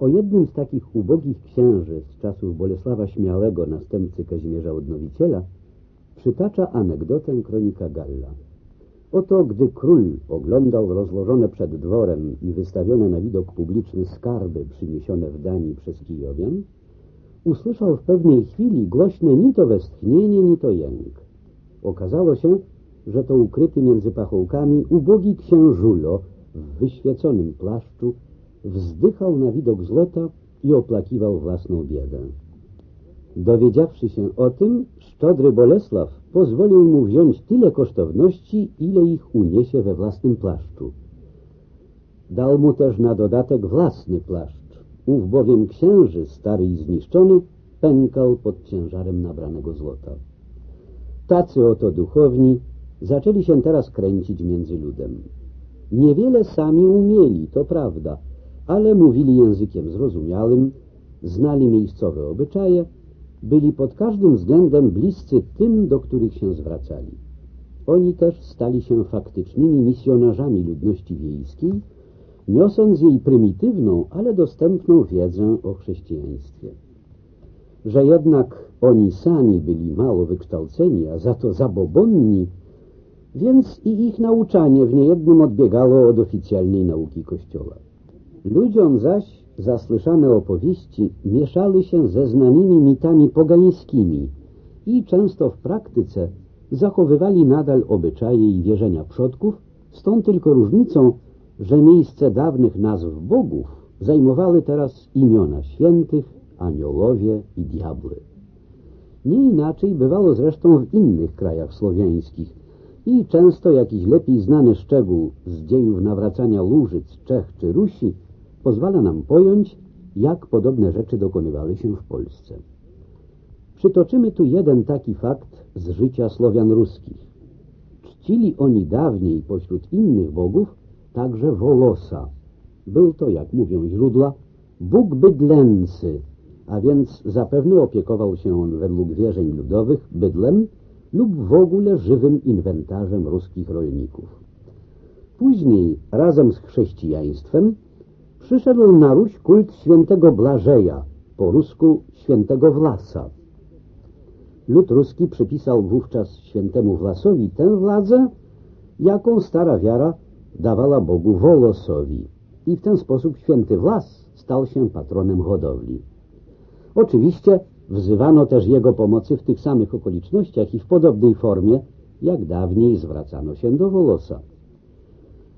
O jednym z takich ubogich księży z czasów Bolesława Śmiałego, następcy Kazimierza Odnowiciela, przytacza anegdotę kronika Galla. Oto gdy król oglądał rozłożone przed dworem i wystawione na widok publiczny skarby przyniesione w Danii przez Kijowian, usłyszał w pewnej chwili głośne ni to westchnienie, ni to jęk. Okazało się, że to ukryty między pachołkami ubogi księżulo w wyświeconym plaszczu wzdychał na widok złota i oplakiwał własną biedę. Dowiedziawszy się o tym, szczodry Bolesław pozwolił mu wziąć tyle kosztowności, ile ich uniesie we własnym plaszczu. Dał mu też na dodatek własny plaszcz. Ów bowiem księży, stary i zniszczony, pękał pod ciężarem nabranego złota. Tacy oto duchowni zaczęli się teraz kręcić między ludem. Niewiele sami umieli, to prawda, ale mówili językiem zrozumiałym, znali miejscowe obyczaje, byli pod każdym względem bliscy tym, do których się zwracali. Oni też stali się faktycznymi misjonarzami ludności wiejskiej, niosąc jej prymitywną, ale dostępną wiedzę o chrześcijaństwie. Że jednak oni sami byli mało wykształceni, a za to zabobonni, więc i ich nauczanie w niejednym odbiegało od oficjalnej nauki Kościoła. Ludziom zaś zasłyszane opowieści mieszały się ze znanymi mitami pogańskimi i często w praktyce zachowywali nadal obyczaje i wierzenia przodków, z tą tylko różnicą, że miejsce dawnych nazw bogów zajmowały teraz imiona świętych, aniołowie i diabły. Nie inaczej bywało zresztą w innych krajach słowiańskich i często jakiś lepiej znany szczegół z dziejów nawracania Łużyc, Czech czy Rusi pozwala nam pojąć, jak podobne rzeczy dokonywały się w Polsce. Przytoczymy tu jeden taki fakt z życia Słowian ruskich. Czcili oni dawniej pośród innych bogów także Wolosa. Był to, jak mówią źródła, Bóg bydlęcy, a więc zapewne opiekował się on według wierzeń ludowych bydlem lub w ogóle żywym inwentarzem ruskich rolników. Później razem z chrześcijaństwem przyszedł na Ruś kult świętego Blażeja, po rusku świętego Wlasa. Lud ruski przypisał wówczas świętemu Wlasowi tę władzę, jaką stara wiara dawała Bogu Wolosowi i w ten sposób święty Wlas stał się patronem hodowli. Oczywiście wzywano też jego pomocy w tych samych okolicznościach i w podobnej formie, jak dawniej zwracano się do Wolosa.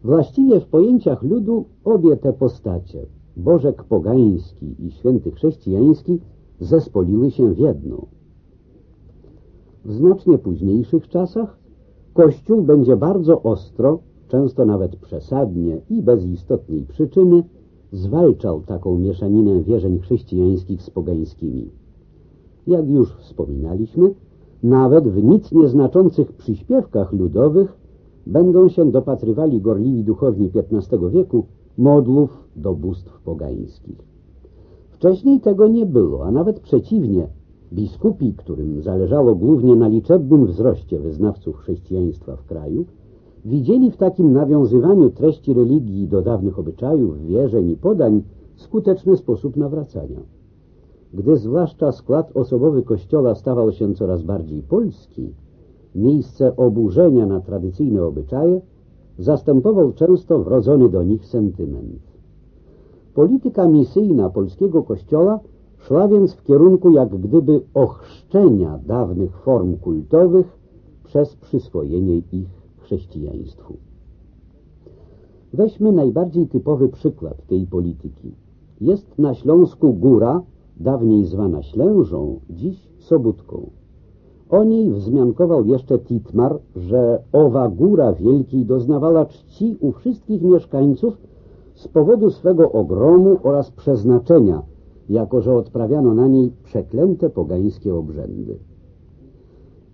Właściwie w pojęciach ludu obie te postacie, Bożek pogański i święty chrześcijański, zespoliły się w jedną. W znacznie późniejszych czasach Kościół będzie bardzo ostro, często nawet przesadnie i bez istotnej przyczyny, zwalczał taką mieszaninę wierzeń chrześcijańskich z pogańskimi. Jak już wspominaliśmy, nawet w nic nieznaczących przyśpiewkach ludowych będą się dopatrywali gorliwi duchowni XV wieku modlów do bóstw pogańskich. Wcześniej tego nie było, a nawet przeciwnie, biskupi, którym zależało głównie na liczebnym wzroście wyznawców chrześcijaństwa w kraju, widzieli w takim nawiązywaniu treści religii do dawnych obyczajów, wierzeń i podań skuteczny sposób nawracania. Gdy zwłaszcza skład osobowy Kościoła stawał się coraz bardziej polski, miejsce oburzenia na tradycyjne obyczaje zastępował często wrodzony do nich sentyment. Polityka misyjna polskiego kościoła szła więc w kierunku jak gdyby ochrzczenia dawnych form kultowych przez przyswojenie ich chrześcijaństwu. Weźmy najbardziej typowy przykład tej polityki. Jest na Śląsku góra, dawniej zwana Ślężą, dziś Sobótką. O niej wzmiankował jeszcze Titmar, że owa góra wielkiej doznawała czci u wszystkich mieszkańców z powodu swego ogromu oraz przeznaczenia, jako że odprawiano na niej przeklęte pogańskie obrzędy.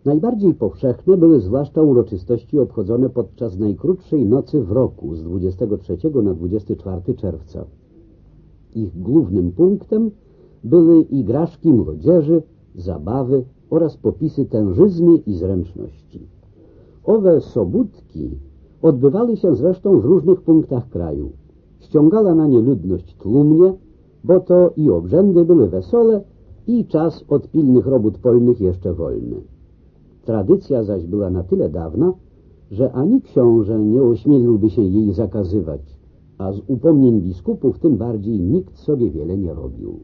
Najbardziej powszechne były zwłaszcza uroczystości obchodzone podczas najkrótszej nocy w roku z 23 na 24 czerwca. Ich głównym punktem były igraszki młodzieży, zabawy oraz popisy tężyzny i zręczności. Owe sobótki odbywały się zresztą w różnych punktach kraju. Ściągała na nie ludność tłumnie, bo to i obrzędy były wesole i czas od pilnych robót polnych jeszcze wolny. Tradycja zaś była na tyle dawna, że ani książę nie ośmieliłby się jej zakazywać, a z upomnień biskupów tym bardziej nikt sobie wiele nie robił.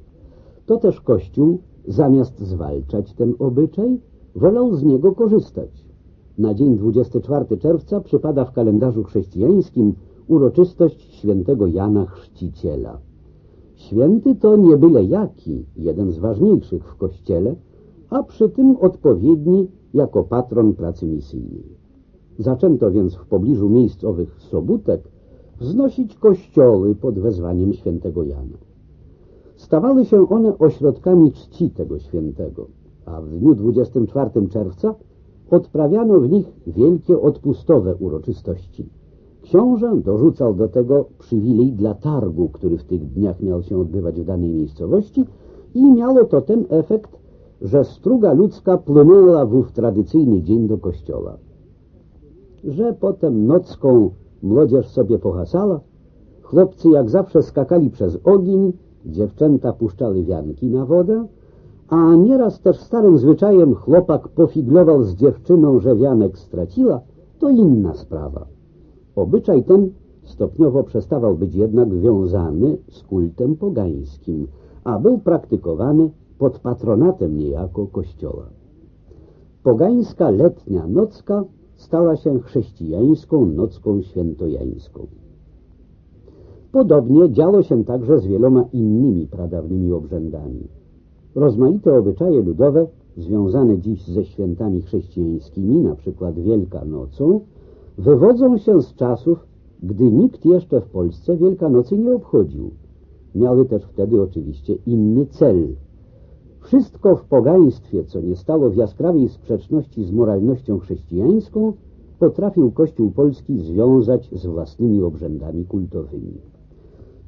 To też Kościół, zamiast zwalczać ten obyczaj, wolał z niego korzystać. Na dzień 24 czerwca przypada w kalendarzu chrześcijańskim uroczystość świętego Jana Chrzciciela. Święty to nie byle jaki, jeden z ważniejszych w Kościele, a przy tym odpowiedni jako patron pracy misyjnej. Zaczęto więc w pobliżu miejsc owych sobótek wznosić kościoły pod wezwaniem świętego Jana. Stawały się one ośrodkami czci tego świętego, a w dniu 24 czerwca odprawiano w nich wielkie odpustowe uroczystości. Książę dorzucał do tego przywilej dla targu, który w tych dniach miał się odbywać w danej miejscowości i miało to ten efekt, że struga ludzka płynęła w ów tradycyjny dzień do kościoła. Że potem nocką młodzież sobie pohasala, chłopcy jak zawsze skakali przez ogień, dziewczęta puszczały wianki na wodę, a nieraz też starym zwyczajem chłopak pofiglował z dziewczyną, że wianek straciła, to inna sprawa. Obyczaj ten stopniowo przestawał być jednak wiązany z kultem pogańskim, a był praktykowany pod patronatem niejako kościoła. Pogańska letnia nocka stała się chrześcijańską nocką świętojańską. Podobnie działo się także z wieloma innymi pradawnymi obrzędami. Rozmaite obyczaje ludowe, związane dziś ze świętami chrześcijańskimi, na przykład Wielkanocą, wywodzą się z czasów, gdy nikt jeszcze w Polsce Wielkanocy nie obchodził. Miały też wtedy oczywiście inny cel. Wszystko w pogaństwie, co nie stało w jaskrawej sprzeczności z moralnością chrześcijańską, potrafił Kościół Polski związać z własnymi obrzędami kultowymi.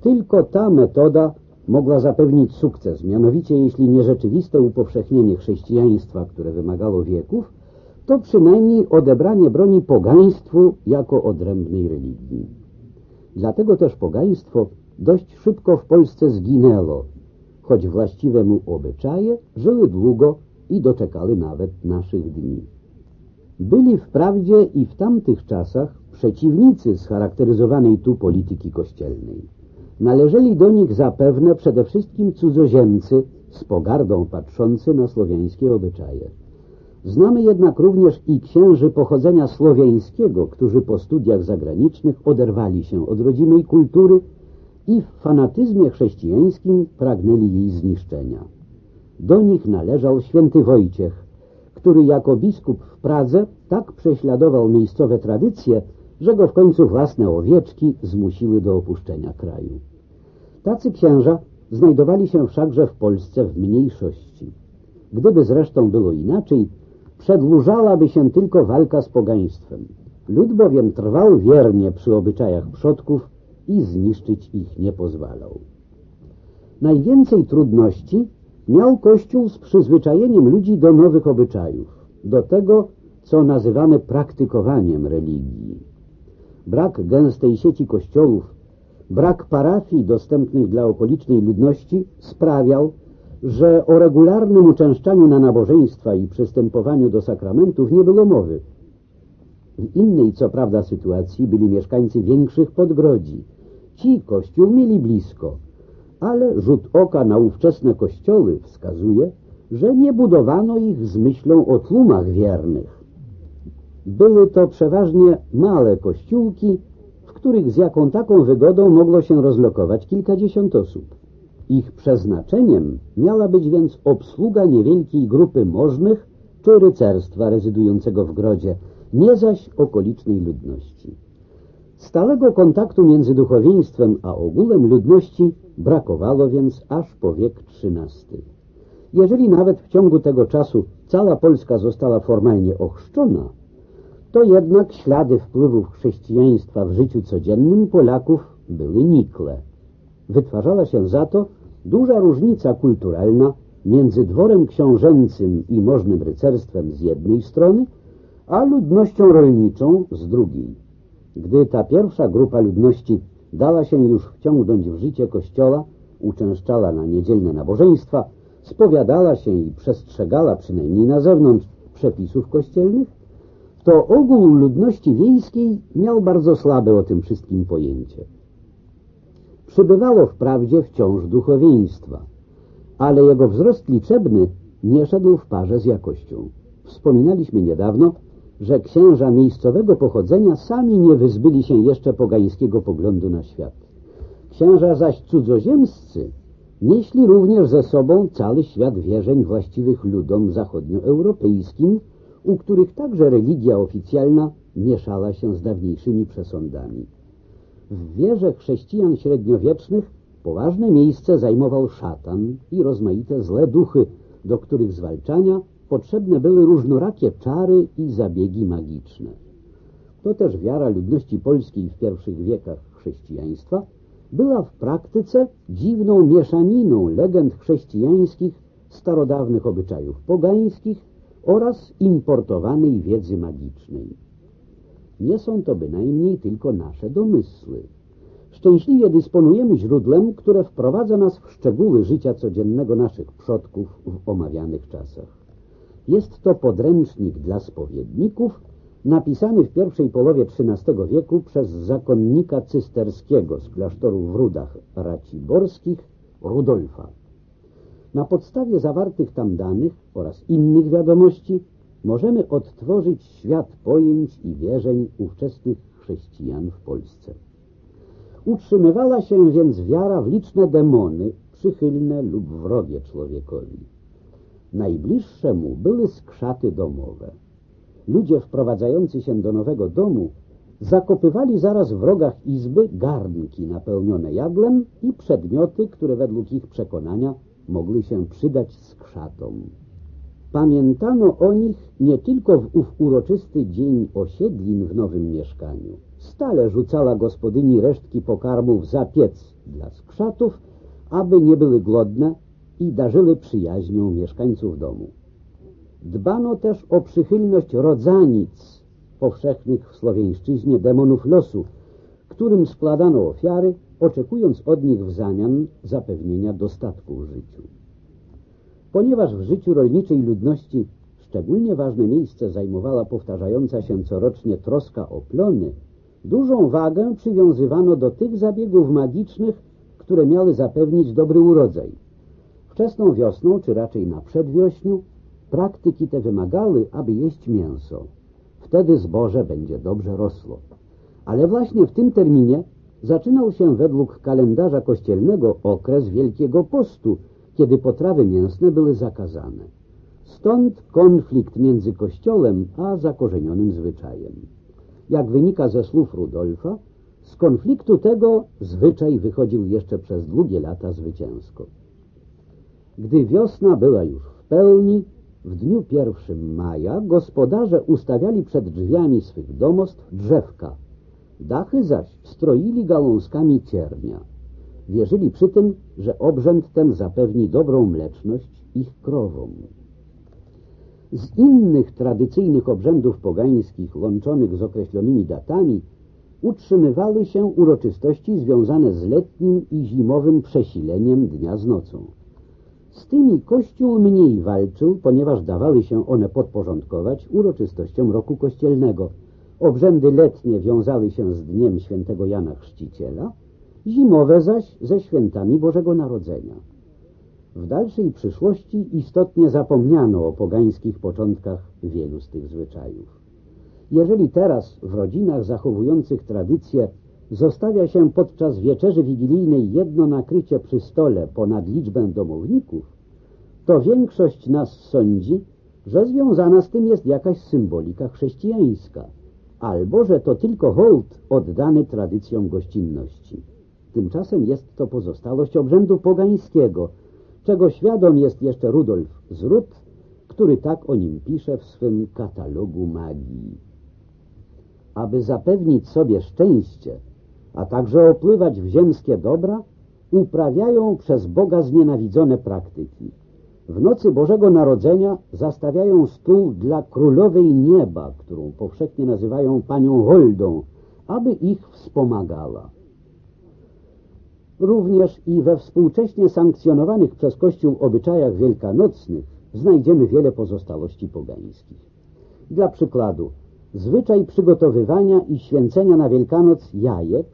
Tylko ta metoda mogła zapewnić sukces, mianowicie jeśli nierzeczywiste upowszechnienie chrześcijaństwa, które wymagało wieków, to przynajmniej odebranie broni pogaństwu jako odrębnej religii. Dlatego też pogaństwo dość szybko w Polsce zginęło, choć właściwe mu obyczaje żyły długo i doczekały nawet naszych dni. Byli wprawdzie i w tamtych czasach przeciwnicy scharakteryzowanej tu polityki kościelnej. Należeli do nich zapewne przede wszystkim cudzoziemcy z pogardą patrzący na słowiańskie obyczaje. Znamy jednak również i księży pochodzenia słowiańskiego, którzy po studiach zagranicznych oderwali się od rodzimej kultury i w fanatyzmie chrześcijańskim pragnęli jej zniszczenia. Do nich należał święty Wojciech, który jako biskup w Pradze tak prześladował miejscowe tradycje, że go w końcu własne owieczki zmusiły do opuszczenia kraju. Tacy księża znajdowali się wszakże w Polsce w mniejszości. Gdyby zresztą było inaczej, przedłużałaby się tylko walka z pogaństwem. Lud bowiem trwał wiernie przy obyczajach przodków i zniszczyć ich nie pozwalał. Najwięcej trudności miał Kościół z przyzwyczajeniem ludzi do nowych obyczajów, do tego, co nazywamy praktykowaniem religii. Brak gęstej sieci kościołów, brak parafii dostępnych dla okolicznej ludności sprawiał, że o regularnym uczęszczaniu na nabożeństwa i przystępowaniu do sakramentów nie było mowy. W innej, co prawda, sytuacji byli mieszkańcy większych podgrodzi. Ci kościół mieli blisko, ale rzut oka na ówczesne kościoły wskazuje, że nie budowano ich z myślą o tłumach wiernych. Były to przeważnie małe kościółki, w których z jaką taką wygodą mogło się rozlokować kilkadziesiąt osób. Ich przeznaczeniem miała być więc obsługa niewielkiej grupy możnych czy rycerstwa rezydującego w grodzie, nie zaś okolicznej ludności. Stałego kontaktu między duchowieństwem a ogółem ludności brakowało więc aż po wiek XIII. Jeżeli nawet w ciągu tego czasu cała Polska została formalnie ochrzczona, to jednak ślady wpływów chrześcijaństwa w życiu codziennym Polaków były nikłe. Wytwarzała się za to duża różnica kulturalna między dworem książęcym i możnym rycerstwem z jednej strony, a ludnością rolniczą z drugiej. Gdy ta pierwsza grupa ludności dała się już wciągnąć w życie kościoła, uczęszczała na niedzielne nabożeństwa, spowiadała się i przestrzegała przynajmniej na zewnątrz przepisów kościelnych, to ogół ludności wiejskiej miał bardzo słabe o tym wszystkim pojęcie. Przybywało wprawdzie wciąż duchowieństwa, ale jego wzrost liczebny nie szedł w parze z jakością. Wspominaliśmy niedawno, że księża miejscowego pochodzenia sami nie wyzbyli się jeszcze pogańskiego poglądu na świat. Księża zaś cudzoziemscy nieśli również ze sobą cały świat wierzeń właściwych ludom zachodnioeuropejskim, u których także religia oficjalna mieszała się z dawniejszymi przesądami. W wierze chrześcijan średniowiecznych poważne miejsce zajmował szatan i rozmaite złe duchy, do których zwalczania potrzebne były różnorakie czary i zabiegi magiczne. To też wiara ludności polskiej w pierwszych wiekach chrześcijaństwa była w praktyce dziwną mieszaniną legend chrześcijańskich, starodawnych obyczajów pogańskich oraz importowanej wiedzy magicznej. Nie są to bynajmniej tylko nasze domysły. Szczęśliwie dysponujemy źródłem, które wprowadza nas w szczegóły życia codziennego naszych przodków w omawianych czasach. Jest to podręcznik dla spowiedników, napisany w pierwszej połowie XIII wieku przez zakonnika cysterskiego z klasztoru w Rudach Raciborskich, Rudolfa. Na podstawie zawartych tam danych oraz innych wiadomości możemy odtworzyć świat pojęć i wierzeń ówczesnych chrześcijan w Polsce. Utrzymywała się więc wiara w liczne demony, przychylne lub wrogie człowiekowi. Najbliższe mu były skrzaty domowe. Ludzie wprowadzający się do nowego domu zakopywali zaraz w rogach izby garnki napełnione jadłem i przedmioty, które według ich przekonania mogły się przydać skrzatom. Pamiętano o nich nie tylko w ów uroczysty dzień osiedlin w nowym mieszkaniu. Stale rzucała gospodyni resztki pokarmów za piec dla skrzatów, aby nie były głodne i darzyły przyjaźnią mieszkańców domu. Dbano też o przychylność rodzanic, powszechnych w słowiańszczyźnie demonów losu, którym składano ofiary, oczekując od nich w zamian zapewnienia dostatku w życiu. Ponieważ w życiu rolniczej ludności szczególnie ważne miejsce zajmowała powtarzająca się corocznie troska o plony, dużą wagę przywiązywano do tych zabiegów magicznych, które miały zapewnić dobry urodzaj. Wczesną wiosną, czy raczej na przedwiośniu, praktyki te wymagały, aby jeść mięso. Wtedy zboże będzie dobrze rosło. Ale właśnie w tym terminie zaczynał się według kalendarza kościelnego okres Wielkiego Postu, kiedy potrawy mięsne były zakazane. Stąd konflikt między Kościołem a zakorzenionym zwyczajem. Jak wynika ze słów Rudolfa, z konfliktu tego zwyczaj wychodził jeszcze przez długie lata zwycięsko. Gdy wiosna była już w pełni, w dniu pierwszym maja gospodarze ustawiali przed drzwiami swych domostw drzewka, dachy zaś stroili gałązkami ciernia. Wierzyli przy tym, że obrzęd ten zapewni dobrą mleczność ich krowom. Z innych tradycyjnych obrzędów pogańskich łączonych z określonymi datami utrzymywały się uroczystości związane z letnim i zimowym przesileniem dnia z nocą. Z tymi Kościół mniej walczył, ponieważ dawały się one podporządkować uroczystościom roku kościelnego. Obrzędy letnie wiązały się z dniem świętego Jana Chrzciciela, zimowe zaś ze świętami Bożego Narodzenia. W dalszej przyszłości istotnie zapomniano o pogańskich początkach wielu z tych zwyczajów. Jeżeli teraz w rodzinach zachowujących tradycję zostawia się podczas wieczerzy wigilijnej jedno nakrycie przy stole ponad liczbę domowników, to większość nas sądzi, że związana z tym jest jakaś symbolika chrześcijańska, albo że to tylko hołd oddany tradycjom gościnności. Tymczasem jest to pozostałość obrzędu pogańskiego, czego świadom jest jeszcze Rudolf z Rud, który tak o nim pisze w swym katalogu magii. Aby zapewnić sobie szczęście, a także opływać w ziemskie dobra, uprawiają przez Boga znienawidzone praktyki. W nocy Bożego Narodzenia zastawiają stół dla królowej nieba, którą powszechnie nazywają panią Holdą, aby ich wspomagała. Również i we współcześnie sankcjonowanych przez Kościół obyczajach wielkanocnych znajdziemy wiele pozostałości pogańskich. Dla przykładu, zwyczaj przygotowywania i święcenia na Wielkanoc jajek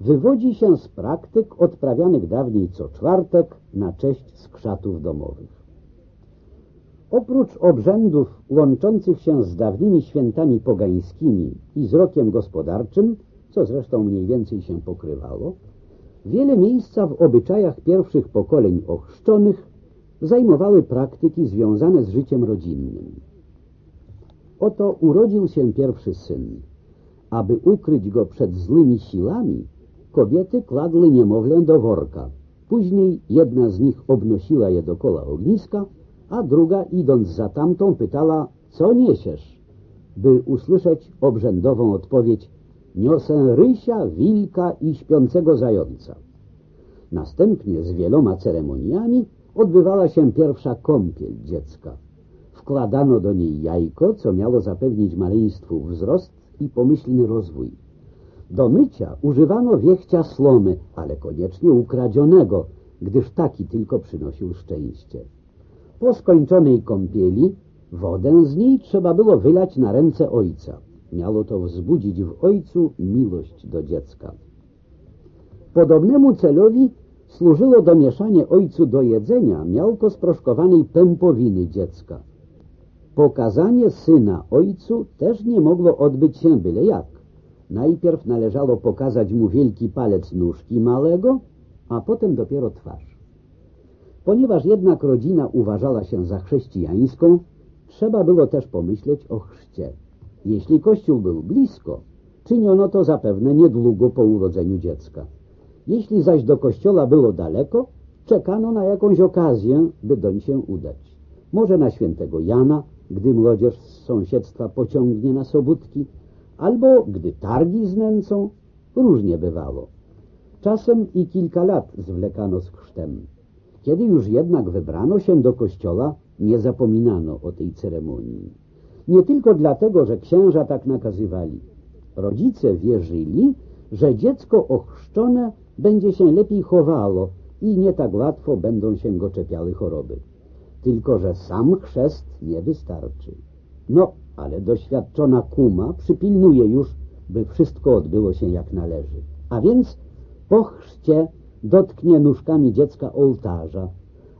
wywodzi się z praktyk odprawianych dawniej co czwartek na cześć skrzatów domowych. Oprócz obrzędów łączących się z dawnymi świętami pogańskimi i z rokiem gospodarczym, co zresztą mniej więcej się pokrywało, wiele miejsca w obyczajach pierwszych pokoleń ochrzczonych zajmowały praktyki związane z życiem rodzinnym. Oto urodził się pierwszy syn. Aby ukryć go przed złymi siłami, kobiety kładły niemowlę do worka. Później jedna z nich obnosiła je do kola ogniska, a druga, idąc za tamtą, pytała, co niesiesz? By usłyszeć obrzędową odpowiedź, niosę rysia, wilka i śpiącego zająca. Następnie z wieloma ceremoniami odbywała się pierwsza kąpiel dziecka. Wkładano do niej jajko, co miało zapewnić maleństwu wzrost i pomyślny rozwój. Do mycia używano wiechcia slomy, ale koniecznie ukradzionego, gdyż taki tylko przynosił szczęście. Po skończonej kąpieli wodę z niej trzeba było wylać na ręce ojca. Miało to wzbudzić w ojcu miłość do dziecka. Podobnemu celowi służyło domieszanie ojcu do jedzenia miałko sproszkowanej pępowiny dziecka. Pokazanie syna ojcu też nie mogło odbyć się byle jak. Najpierw należało pokazać mu wielki palec nóżki małego, a potem dopiero twarz. Ponieważ jednak rodzina uważała się za chrześcijańską, trzeba było też pomyśleć o chrzcie. Jeśli kościół był blisko, czyniono to zapewne niedługo po urodzeniu dziecka. Jeśli zaś do kościoła było daleko, czekano na jakąś okazję, by doń się udać. Może na świętego Jana, gdy młodzież z sąsiedztwa pociągnie na sobótki, albo gdy targi znęcą, różnie bywało. Czasem i kilka lat zwlekano z chrztem. Kiedy już jednak wybrano się do kościoła, nie zapominano o tej ceremonii. Nie tylko dlatego, że księża tak nakazywali. Rodzice wierzyli, że dziecko ochrzczone będzie się lepiej chowało i nie tak łatwo będą się go czepiały choroby. Tylko, że sam chrzest nie wystarczy. No, ale doświadczona kuma przypilnuje już, by wszystko odbyło się jak należy. A więc po chrzcie dotknie nóżkami dziecka ołtarza,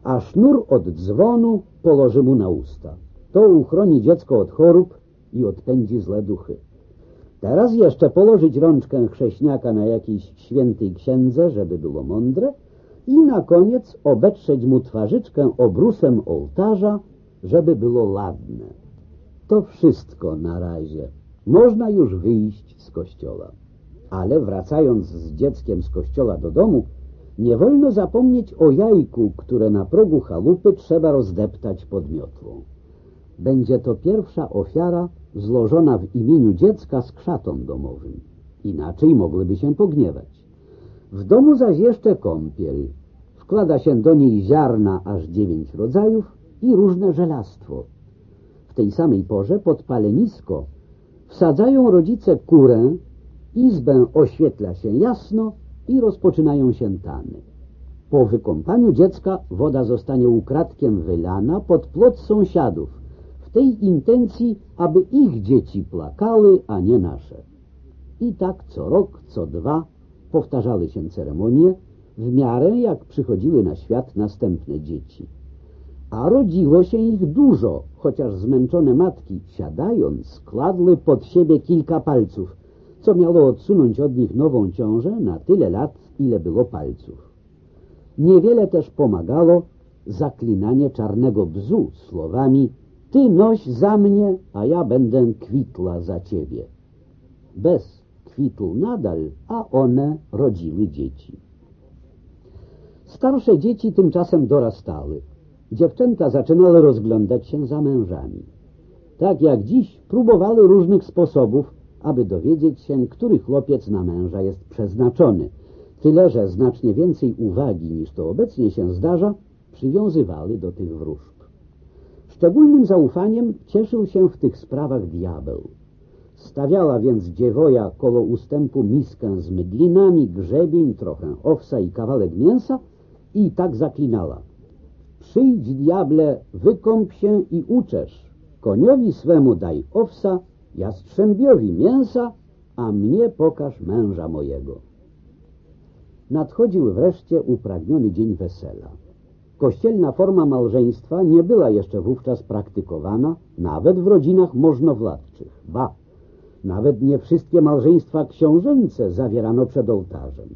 a sznur od dzwonu położy mu na usta. To uchroni dziecko od chorób i odpędzi złe duchy. Teraz jeszcze położyć rączkę chrześniaka na jakiejś świętej księdze, żeby było mądre i na koniec obetrzeć mu twarzyczkę obrusem ołtarza, żeby było ładne. To wszystko na razie. Można już wyjść z kościoła. Ale wracając z dzieckiem z kościoła do domu, nie wolno zapomnieć o jajku, które na progu chałupy trzeba rozdeptać pod miotłą. Będzie to pierwsza ofiara złożona w imieniu dziecka z krzatą domowym. Inaczej mogłyby się pogniewać. W domu zaś jeszcze kąpiel. Wkłada się do niej ziarna aż dziewięć rodzajów i różne żelastwo. W tej samej porze pod palenisko wsadzają rodzice kurę, izbę oświetla się jasno i rozpoczynają się tany. Po wykąpaniu dziecka woda zostanie ukradkiem wylana pod plot sąsiadów, tej intencji, aby ich dzieci plakały, a nie nasze. I tak co rok, co dwa powtarzały się ceremonie, w miarę jak przychodziły na świat następne dzieci. A rodziło się ich dużo, chociaż zmęczone matki, siadając, kładły pod siebie kilka palców, co miało odsunąć od nich nową ciążę na tyle lat, ile było palców. Niewiele też pomagało zaklinanie czarnego bzu słowami ty noś za mnie, a ja będę kwitła za ciebie. Bez kwitł nadal, a one rodziły dzieci. Starsze dzieci tymczasem dorastały. Dziewczęta zaczynały rozglądać się za mężami. Tak jak dziś próbowały różnych sposobów, aby dowiedzieć się, który chłopiec na męża jest przeznaczony. Tyle, że znacznie więcej uwagi niż to obecnie się zdarza, przywiązywały do tych wróżb. Szczególnym zaufaniem cieszył się w tych sprawach diabeł. Stawiała więc dziewoja koło ustępu miskę z mydlinami, grzebień, trochę owsa i kawałek mięsa i tak zaklinała. Przyjdź, diable, wykąp się i uczesz. Koniowi swemu daj owsa, jastrzębiowi mięsa, a mnie pokaż męża mojego. Nadchodził wreszcie upragniony dzień wesela. Kościelna forma małżeństwa nie była jeszcze wówczas praktykowana, nawet w rodzinach możnowładczych. Ba, nawet nie wszystkie małżeństwa książęce zawierano przed ołtarzem.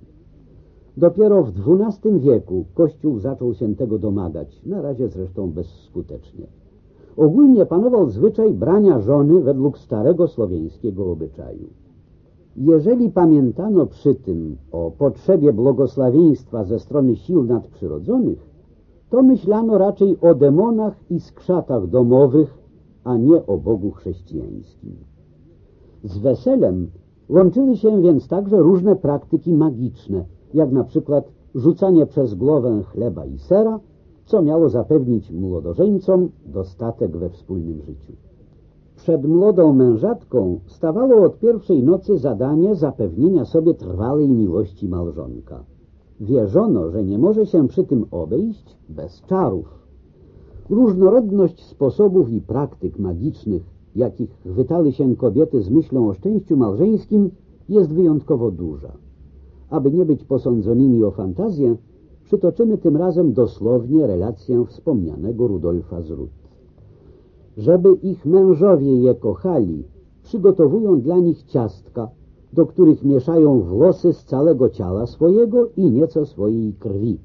Dopiero w XII wieku Kościół zaczął się tego domagać, na razie zresztą bezskutecznie. Ogólnie panował zwyczaj brania żony według starego słowiańskiego obyczaju. Jeżeli pamiętano przy tym o potrzebie błogosławieństwa ze strony sił nadprzyrodzonych, to myślano raczej o demonach i skrzatach domowych, a nie o Bogu chrześcijańskim. Z weselem łączyły się więc także różne praktyki magiczne, jak na przykład rzucanie przez głowę chleba i sera, co miało zapewnić młodożeńcom dostatek we wspólnym życiu. Przed młodą mężatką stawało od pierwszej nocy zadanie zapewnienia sobie trwałej miłości małżonka. Wierzono, że nie może się przy tym obejść bez czarów. Różnorodność sposobów i praktyk magicznych, jakich chwytały się kobiety z myślą o szczęściu małżeńskim, jest wyjątkowo duża. Aby nie być posądzonymi o fantazję, przytoczymy tym razem dosłownie relację wspomnianego Rudolfa z Rut. Żeby ich mężowie je kochali, przygotowują dla nich ciastka, do których mieszają włosy z całego ciała swojego i nieco swojej krwi.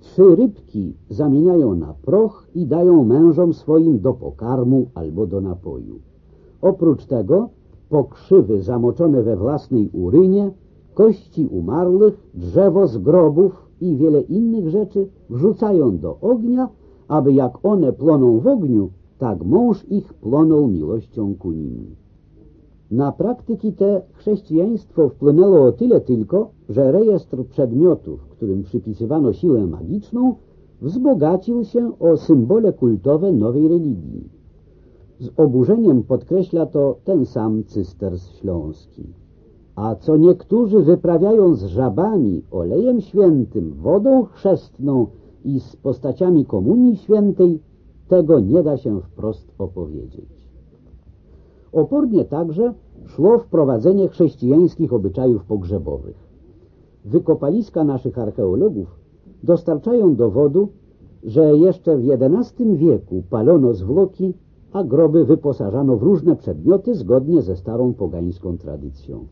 Trzy rybki zamieniają na proch i dają mężom swoim do pokarmu albo do napoju. Oprócz tego pokrzywy zamoczone we własnej urynie, kości umarłych, drzewo z grobów i wiele innych rzeczy wrzucają do ognia, aby jak one płoną w ogniu, tak mąż ich plonął miłością ku nim. Na praktyki te chrześcijaństwo wpłynęło o tyle tylko, że rejestr przedmiotów, którym przypisywano siłę magiczną, wzbogacił się o symbole kultowe nowej religii. Z oburzeniem podkreśla to ten sam cysters śląski. A co niektórzy wyprawiają z żabami, olejem świętym, wodą chrzestną i z postaciami komunii świętej, tego nie da się wprost opowiedzieć. Opornie także szło wprowadzenie chrześcijańskich obyczajów pogrzebowych. Wykopaliska naszych archeologów dostarczają dowodu, że jeszcze w XI wieku palono zwłoki, a groby wyposażano w różne przedmioty zgodnie ze starą pogańską tradycją.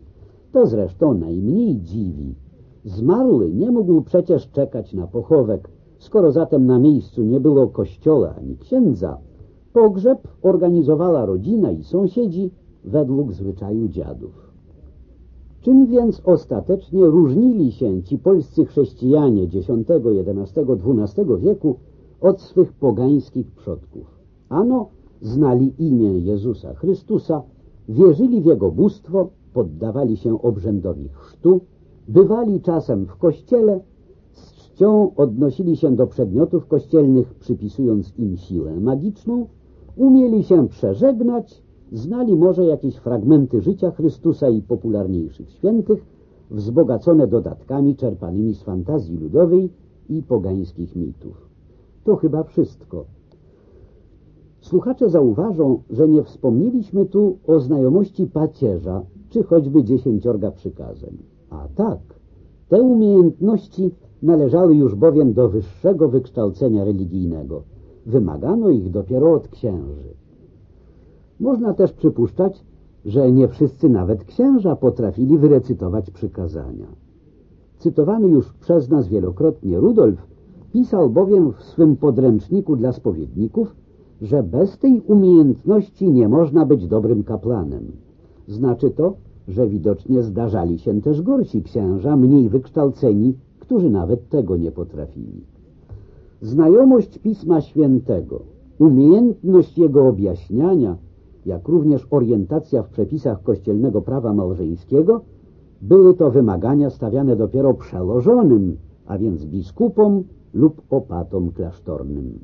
To zresztą najmniej dziwi. Zmarły nie mógł przecież czekać na pochowek, skoro zatem na miejscu nie było kościoła ani księdza. Pogrzeb organizowała rodzina i sąsiedzi według zwyczaju dziadów. Czym więc ostatecznie różnili się ci polscy chrześcijanie X, XI, XII wieku od swych pogańskich przodków? Ano, znali imię Jezusa Chrystusa, wierzyli w Jego bóstwo, poddawali się obrzędowi chrztu, bywali czasem w kościele, z czcią odnosili się do przedmiotów kościelnych, przypisując im siłę magiczną, umieli się przeżegnać, znali może jakieś fragmenty życia Chrystusa i popularniejszych świętych, wzbogacone dodatkami czerpanymi z fantazji ludowej i pogańskich mitów. To chyba wszystko. Słuchacze zauważą, że nie wspomnieliśmy tu o znajomości pacierza, czy choćby dziesięciorga przykazań. A tak, te umiejętności należały już bowiem do wyższego wykształcenia religijnego. Wymagano ich dopiero od księży. Można też przypuszczać, że nie wszyscy nawet księża potrafili wyrecytować przykazania. Cytowany już przez nas wielokrotnie Rudolf pisał bowiem w swym podręczniku dla spowiedników, że bez tej umiejętności nie można być dobrym kaplanem. Znaczy to, że widocznie zdarzali się też gorsi księża, mniej wykształceni, którzy nawet tego nie potrafili. Znajomość Pisma Świętego, umiejętność jego objaśniania, jak również orientacja w przepisach kościelnego prawa małżeńskiego, były to wymagania stawiane dopiero przełożonym, a więc biskupom lub opatom klasztornym.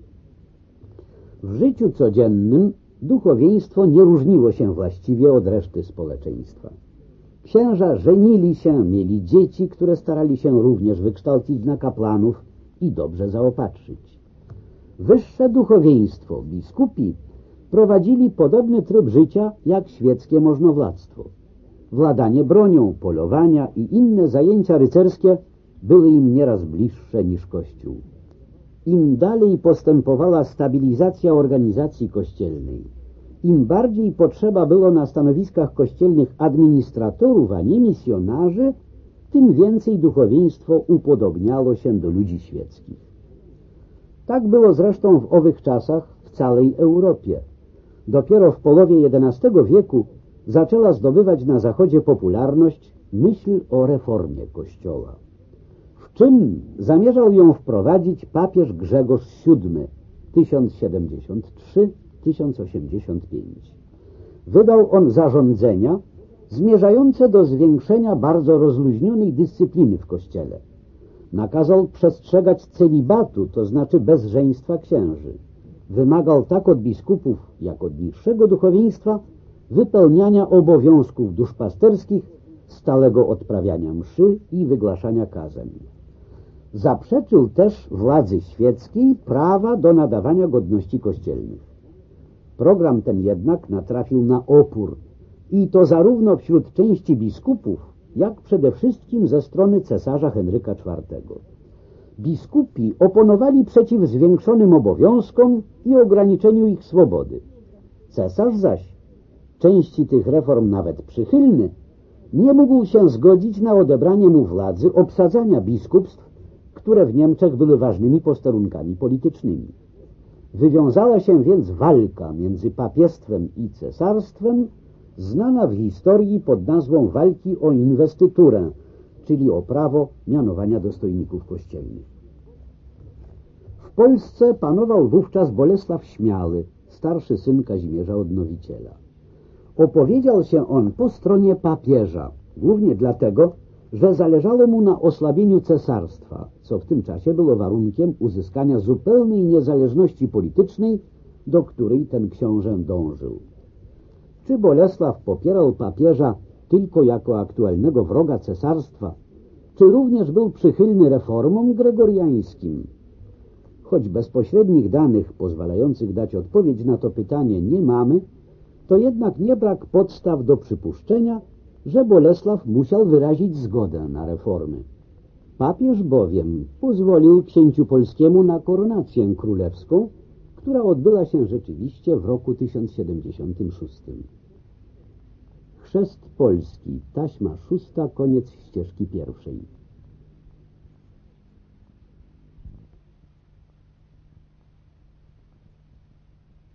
W życiu codziennym duchowieństwo nie różniło się właściwie od reszty społeczeństwa. Księża żenili się, mieli dzieci, które starali się również wykształcić na kaplanów i dobrze zaopatrzyć. Wyższe duchowieństwo, biskupi, prowadzili podobny tryb życia jak świeckie możnowladztwo. Władanie bronią, polowania i inne zajęcia rycerskie były im nieraz bliższe niż Kościół. Im dalej postępowała stabilizacja organizacji kościelnej, im bardziej potrzeba było na stanowiskach kościelnych administratorów, a nie misjonarzy, tym więcej duchowieństwo upodobniało się do ludzi świeckich. Tak było zresztą w owych czasach w całej Europie. Dopiero w połowie XI wieku zaczęła zdobywać na Zachodzie popularność myśl o reformie Kościoła. Czym zamierzał ją wprowadzić papież Grzegorz VII 1073-1085. Wydał on zarządzenia zmierzające do zwiększenia bardzo rozluźnionej dyscypliny w Kościele. Nakazał przestrzegać celibatu, to znaczy bezżeństwa księży. Wymagał tak od biskupów, jak od niższego duchowieństwa wypełniania obowiązków duszpasterskich, stałego odprawiania mszy i wygłaszania kazań. Zaprzeczył też władzy świeckiej prawa do nadawania godności kościelnych. Program ten jednak natrafił na opór i to zarówno wśród części biskupów, jak przede wszystkim ze strony cesarza Henryka IV. Biskupi oponowali przeciw zwiększonym obowiązkom i ograniczeniu ich swobody. Cesarz zaś, części tych reform nawet przychylny, nie mógł się zgodzić na odebranie mu władzy obsadzania biskupstw, które w Niemczech były ważnymi posterunkami politycznymi. Wywiązała się więc walka między papiestwem i cesarstwem, znana w historii pod nazwą walki o inwestyturę, czyli o prawo mianowania dostojników kościelnych. W Polsce panował wówczas Bolesław Śmiały, starszy syn Kazimierza Odnowiciela. Opowiedział się on po stronie papieża, głównie dlatego, że zależało mu na osłabieniu cesarstwa, co w tym czasie było warunkiem uzyskania zupełnej niezależności politycznej, do której ten książę dążył. Czy Bolesław popierał papieża tylko jako aktualnego wroga cesarstwa, czy również był przychylny reformom gregoriańskim? Choć bezpośrednich danych pozwalających dać odpowiedź na to pytanie nie mamy, to jednak nie brak podstaw do przypuszczenia, że Bolesław musiał wyrazić zgodę na reformy. Papież bowiem pozwolił księciu polskiemu na koronację królewską, która odbyła się rzeczywiście w roku 1076. Chrzest Polski, taśma szósta, koniec ścieżki pierwszej.